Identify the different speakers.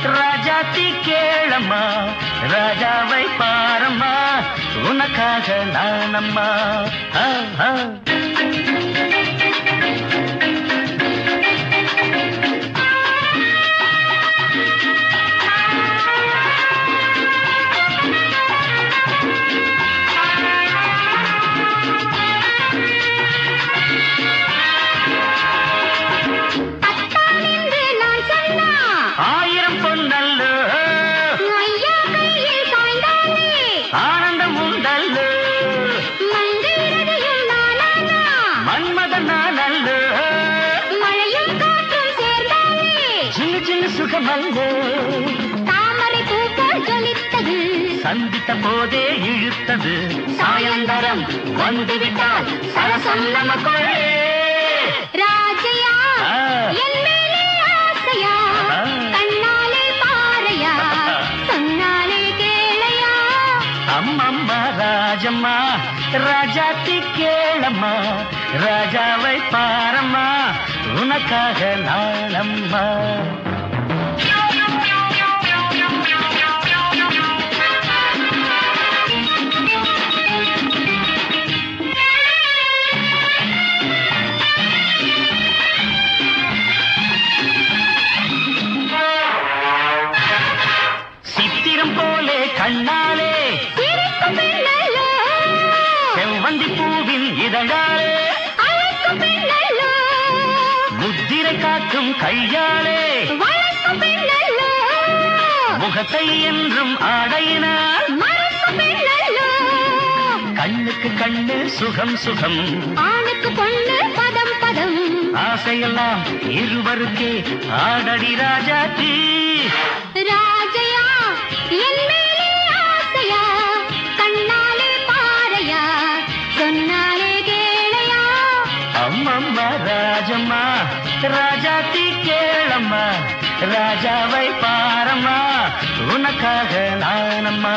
Speaker 1: ராஜாத்தி கேளம்மா ராஜாவை பாரம்மா உனக்காக நானம்மா. ஆ,
Speaker 2: சேர்ந்தானே
Speaker 1: சின்ன சின்ன சுகமல்லோ
Speaker 2: தாமரை பூ போல் ஜொலித்தது.
Speaker 1: சந்தித்த போதே இழுத்தது. சாயந்தரம் வந்து விட்டால் சரசம் நமக்குள்ளே.
Speaker 2: ராஜையா. என் மேலே ஆசையா?
Speaker 1: ஆ.
Speaker 2: கண்ணாலே பாறையா? சொன்னாலே கேளையா?
Speaker 1: அம்மம்மா ராஜம்மா ராஜாத்தி கேளம்மா ராஜாவை பாரம்மா. உனக்காக நானம்மா. சித்திரம் போலே கண்ணாலே செவ்வந்தி பூவின் இதழாலே. முத்திரை காட்டும் கையாலே முகத்தை என்றும் ஆடையினால். கண்ணுக்கு கண்ணு சுகம் சுகம்.
Speaker 2: ஆணுக்கு பொண்ணு பதம் பதம்.
Speaker 1: ஆசையெல்லாம் இருவருக்கே. ஆடடி ராஜாத்தி ராஜாத்தி கேளம்மா ராஜாவை பாரம்மா உனக்காக நானம்மா.